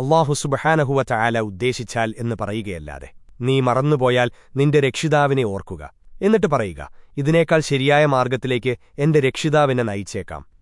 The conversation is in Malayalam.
അള്ളാഹു സുബഹാനഹുവ ചായാല ഉദ്ദേശിച്ചാൽ എന്ന് പറയുകയല്ലാതെ. നീ മറന്നുപോയാൽ നിന്റെ രക്ഷിതാവിനെ ഓർക്കുക. എന്നിട്ട് പറയുക ഇതിനേക്കാൾ ശരിയായ മാർഗത്തിലേക്ക് എന്റെ രക്ഷിതാവിനെ നയിച്ചേക്കാം.